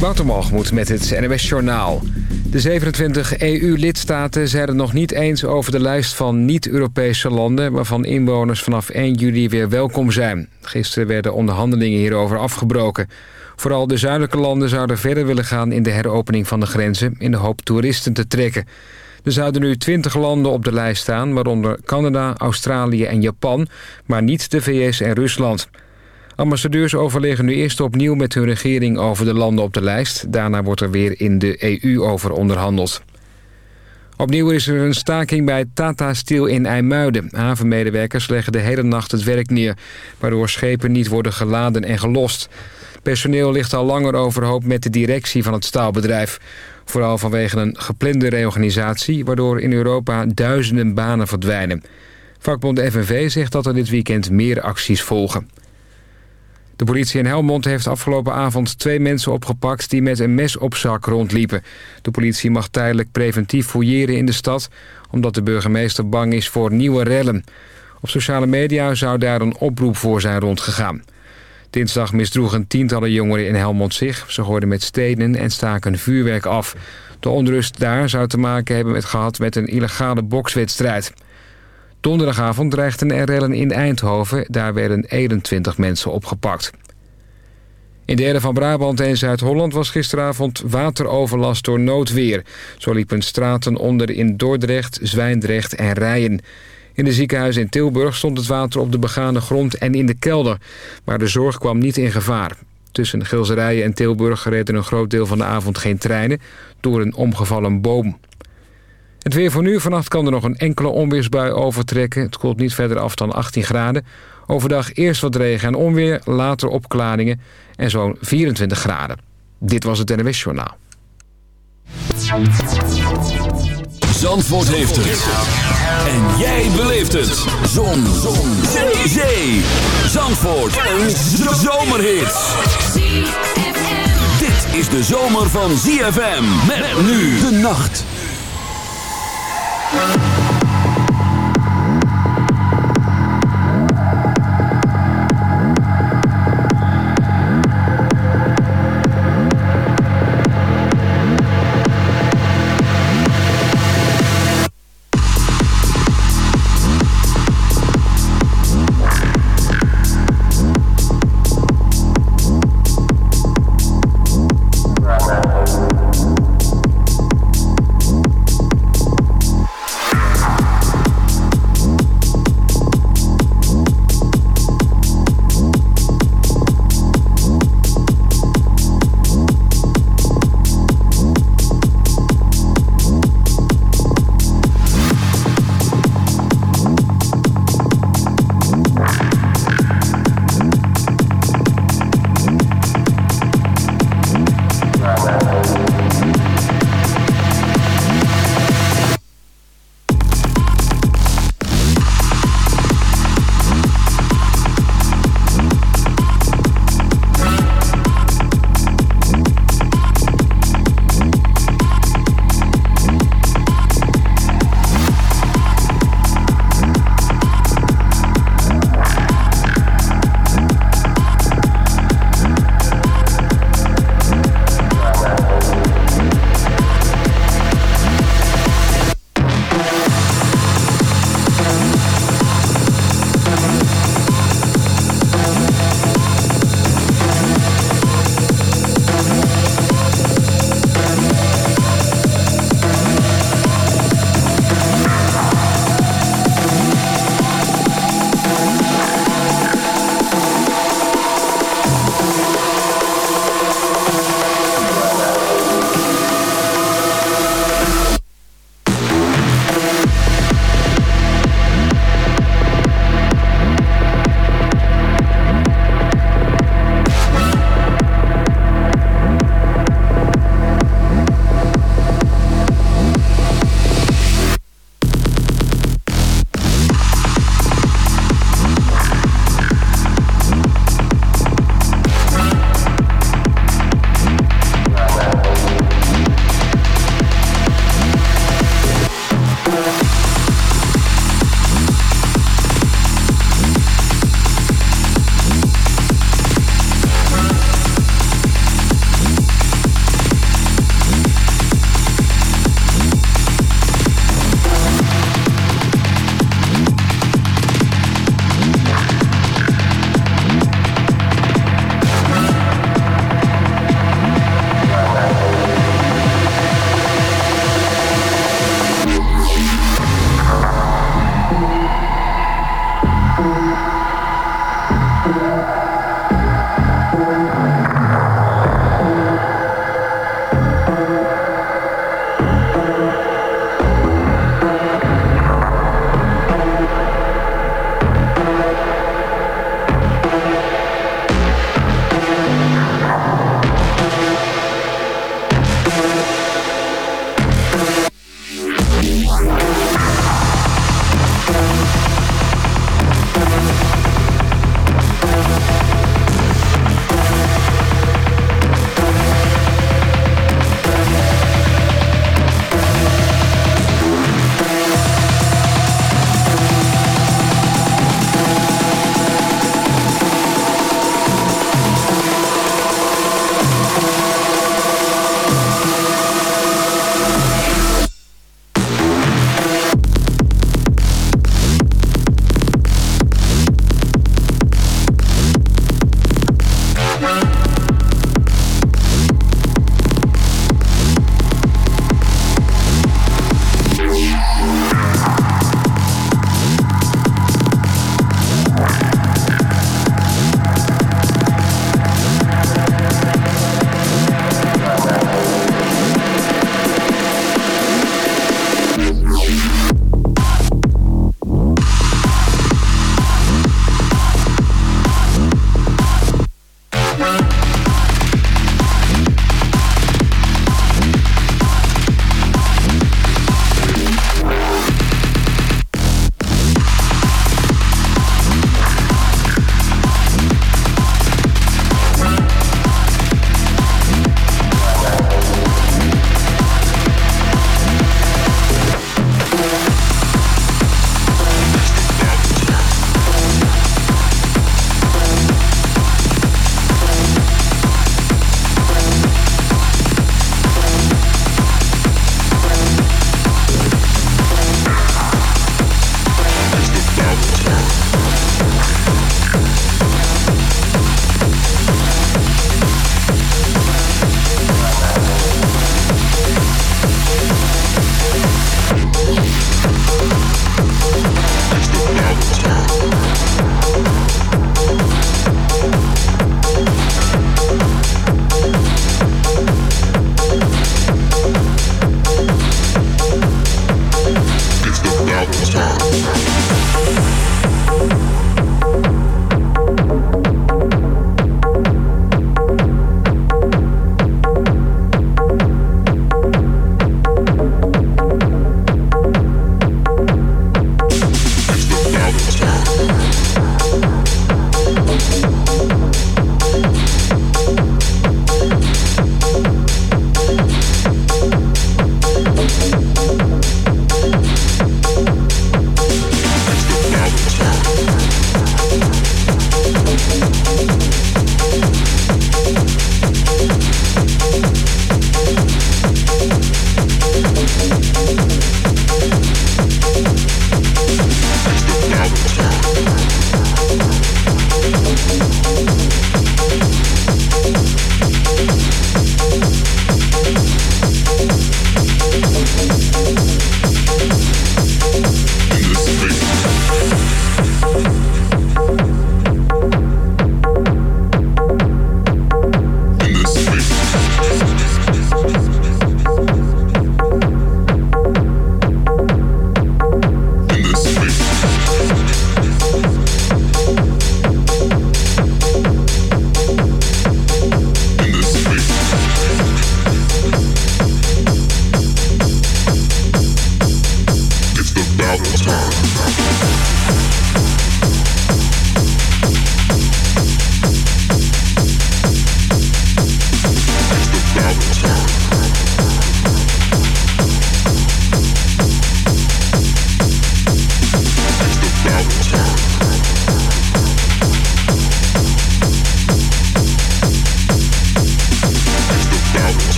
Watermalgemoed met het NWS Journaal. De 27 EU-lidstaten zijn het nog niet eens over de lijst van niet-Europese landen... waarvan inwoners vanaf 1 juli weer welkom zijn. Gisteren werden onderhandelingen hierover afgebroken. Vooral de zuidelijke landen zouden verder willen gaan in de heropening van de grenzen... in de hoop toeristen te trekken. Er zouden nu 20 landen op de lijst staan, waaronder Canada, Australië en Japan... maar niet de VS en Rusland... Ambassadeurs overleggen nu eerst opnieuw met hun regering over de landen op de lijst. Daarna wordt er weer in de EU over onderhandeld. Opnieuw is er een staking bij Tata Steel in IJmuiden. Havenmedewerkers leggen de hele nacht het werk neer... waardoor schepen niet worden geladen en gelost. Personeel ligt al langer overhoop met de directie van het staalbedrijf. Vooral vanwege een geplande reorganisatie... waardoor in Europa duizenden banen verdwijnen. Vakbond FNV zegt dat er dit weekend meer acties volgen. De politie in Helmond heeft afgelopen avond twee mensen opgepakt... die met een mes op zak rondliepen. De politie mag tijdelijk preventief fouilleren in de stad... omdat de burgemeester bang is voor nieuwe rellen. Op sociale media zou daar een oproep voor zijn rondgegaan. Dinsdag misdroegen tientallen jongeren in Helmond zich. Ze gooiden met stenen en staken vuurwerk af. De onrust daar zou te maken hebben met gehad met een illegale bokswedstrijd... Donderdagavond dreigden er rellen in Eindhoven. Daar werden 21 mensen opgepakt. In delen van Brabant en Zuid-Holland was gisteravond wateroverlast door noodweer. Zo liepen straten onder in Dordrecht, Zwijndrecht en Rijen. In de ziekenhuizen in Tilburg stond het water op de begane grond en in de kelder. Maar de zorg kwam niet in gevaar. Tussen Gilserijen en Tilburg reden een groot deel van de avond geen treinen... door een omgevallen boom. Het weer voor nu. Vannacht kan er nog een enkele onweersbui overtrekken. Het koelt niet verder af dan 18 graden. Overdag eerst wat regen en onweer, later opklaringen en zo'n 24 graden. Dit was het NWS Journaal. Zandvoort heeft het. En jij beleeft het. Zon. Zon. Zee. Zee. Zandvoort. Een zomerhit. Dit is de zomer van ZFM. Met nu de nacht. Thank you.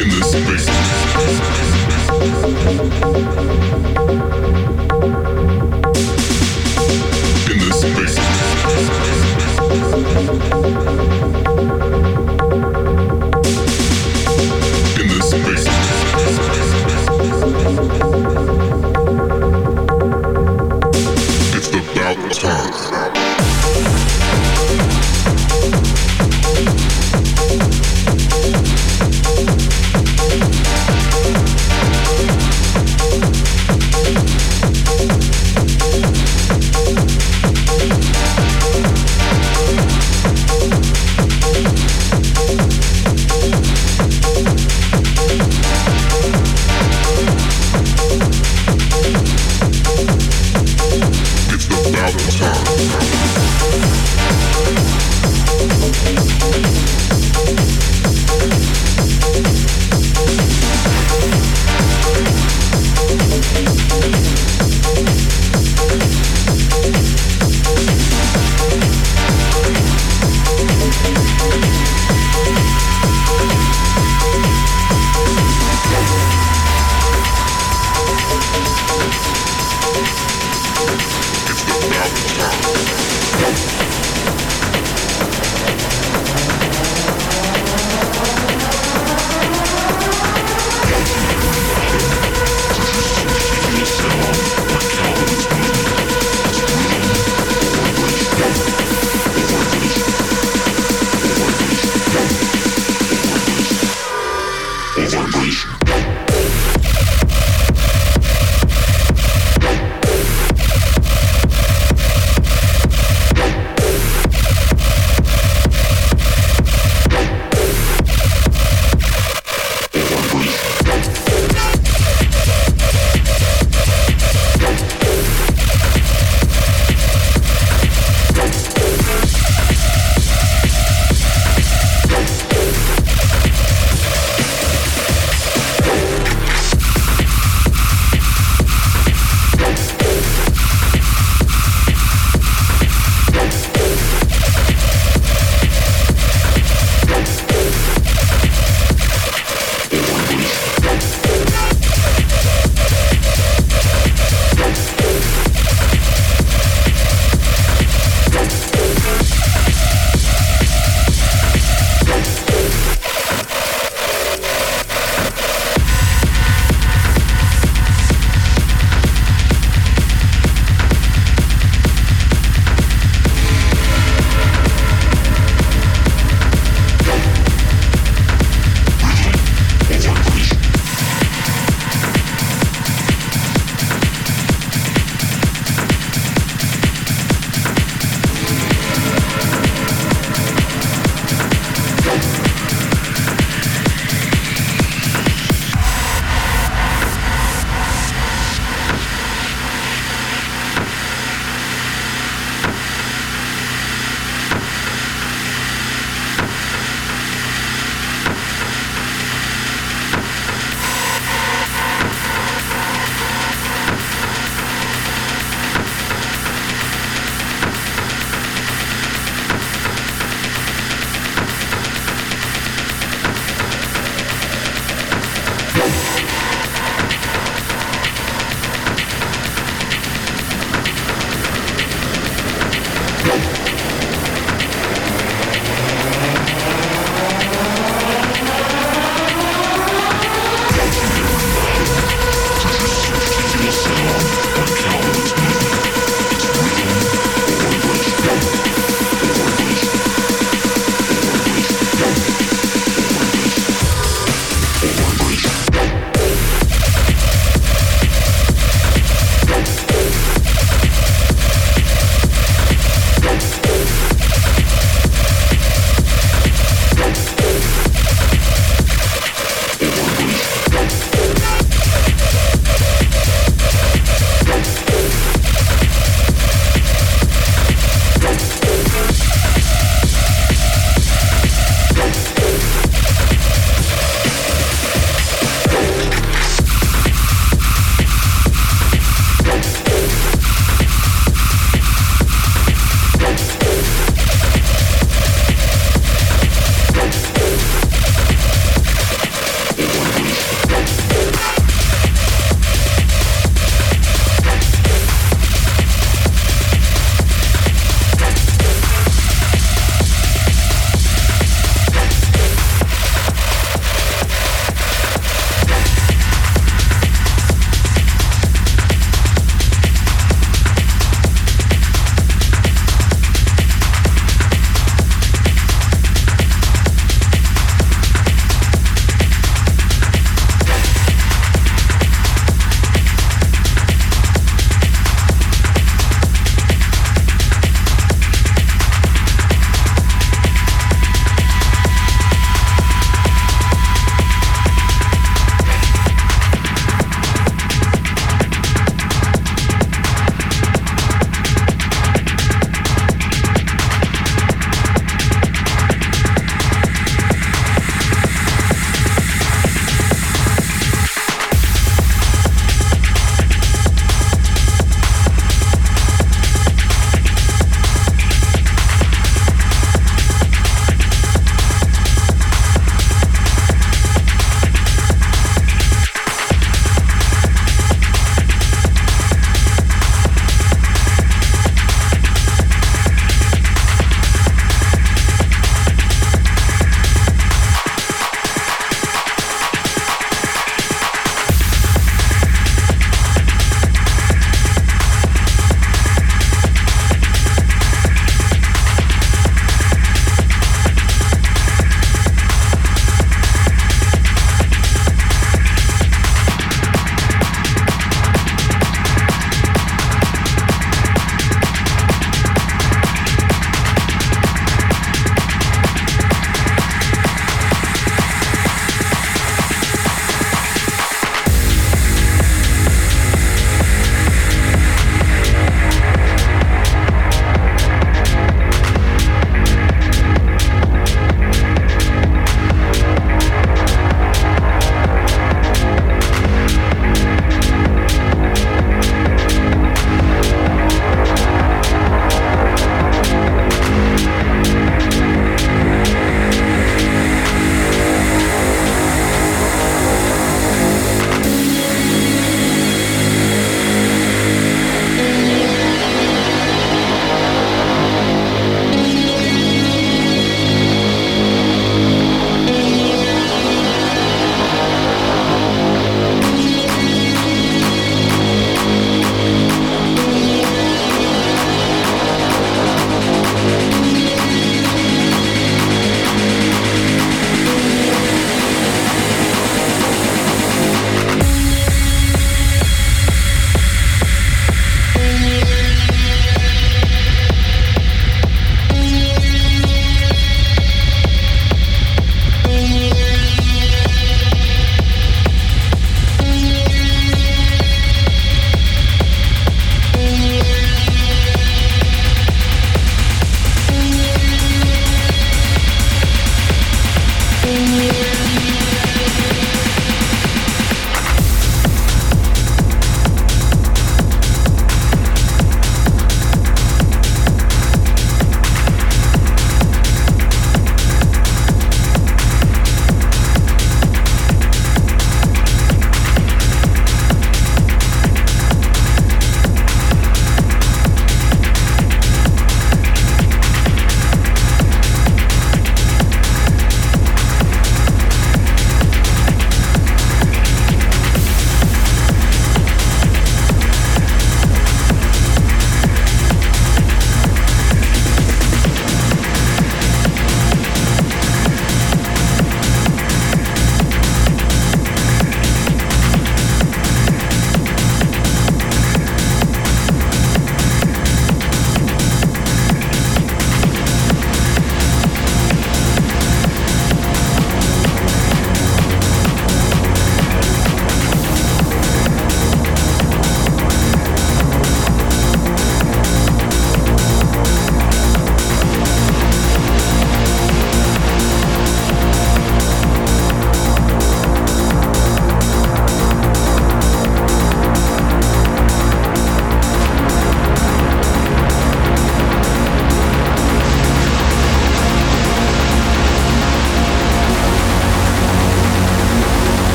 in this space.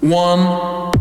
one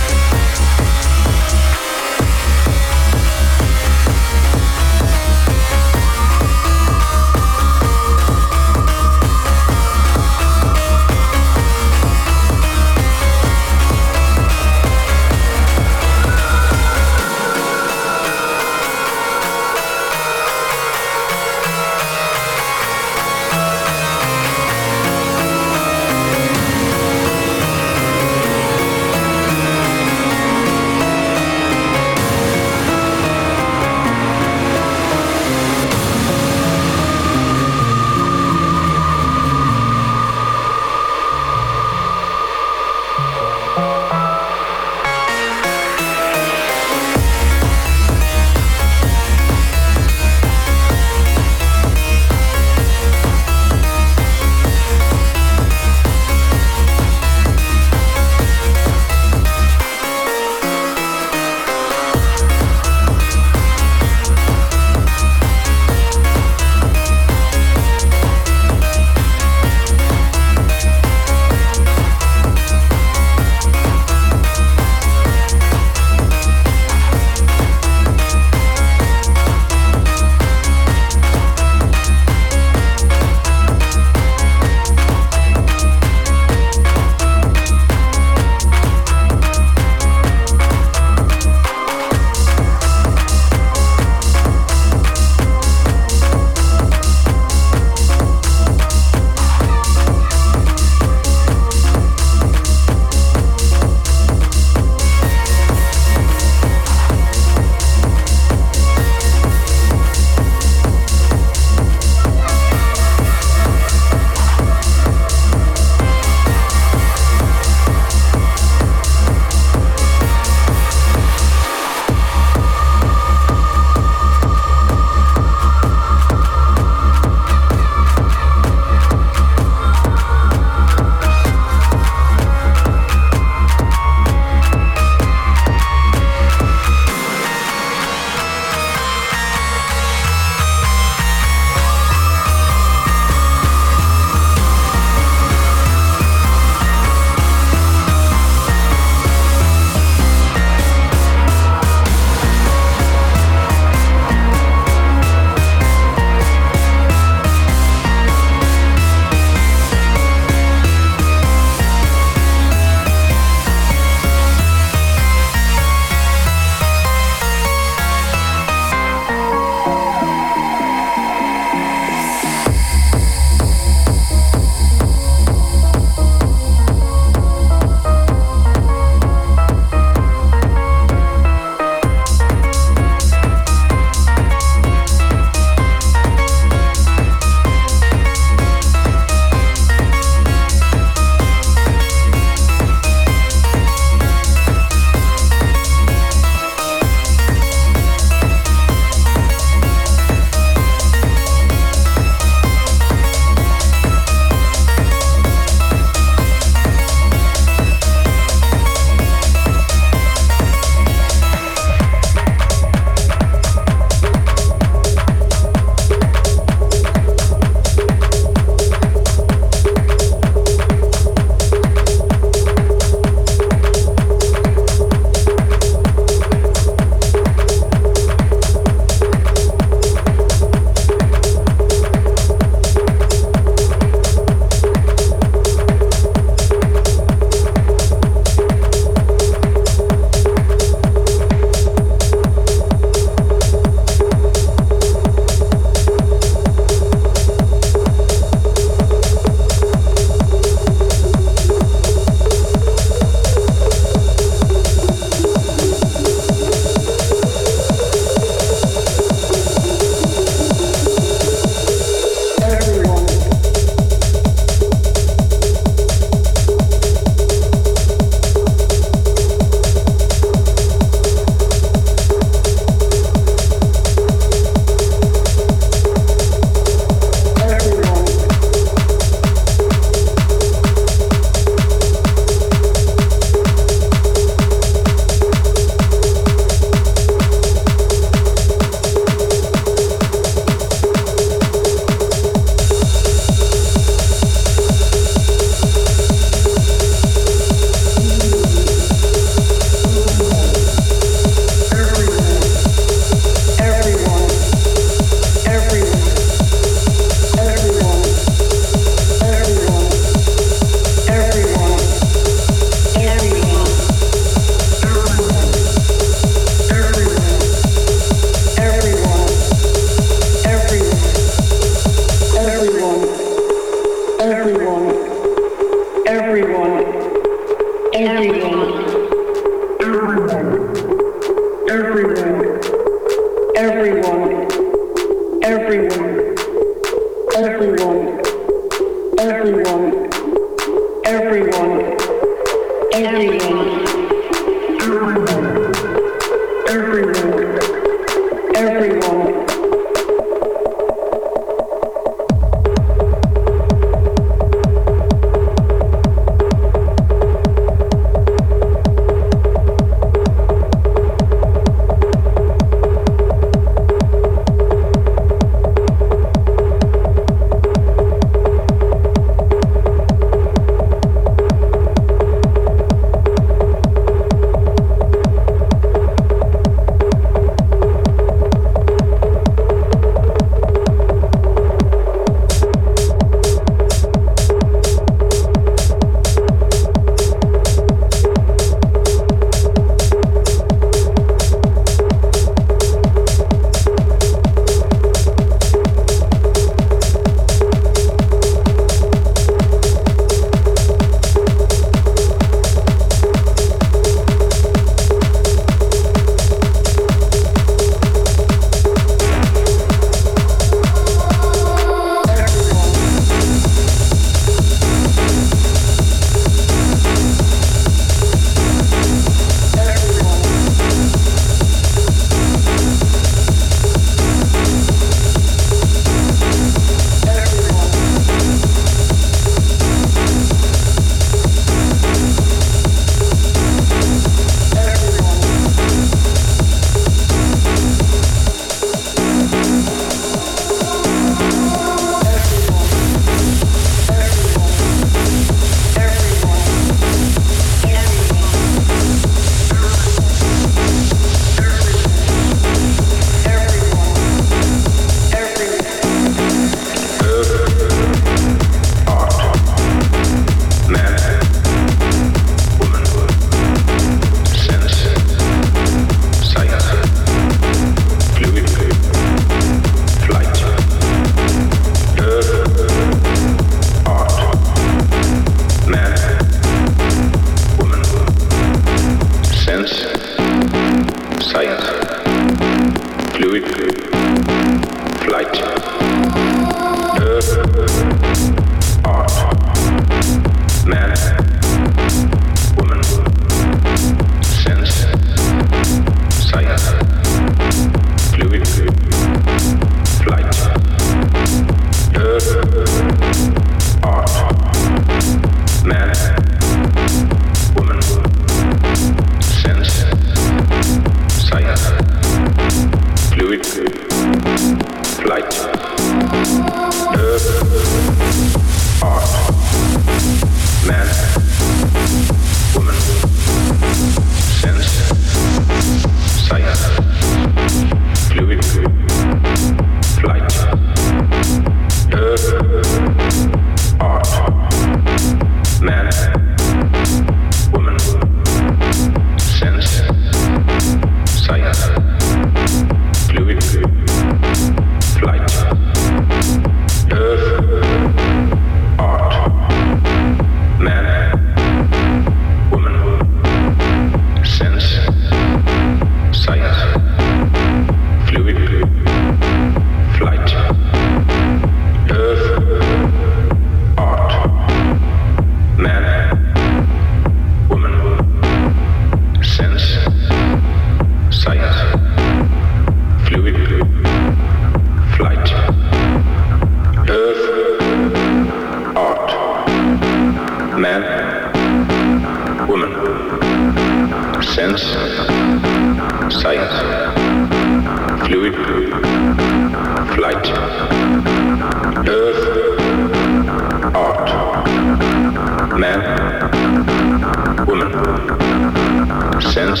sense,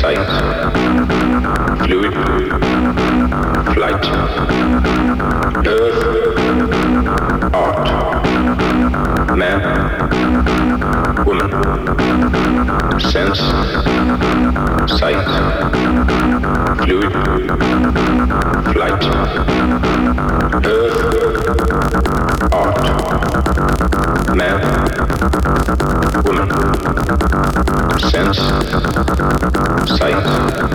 sight, fluid, flight, earth, art, man, woman, sense, sight, fluid, flight, earth, art, man, sense, sight.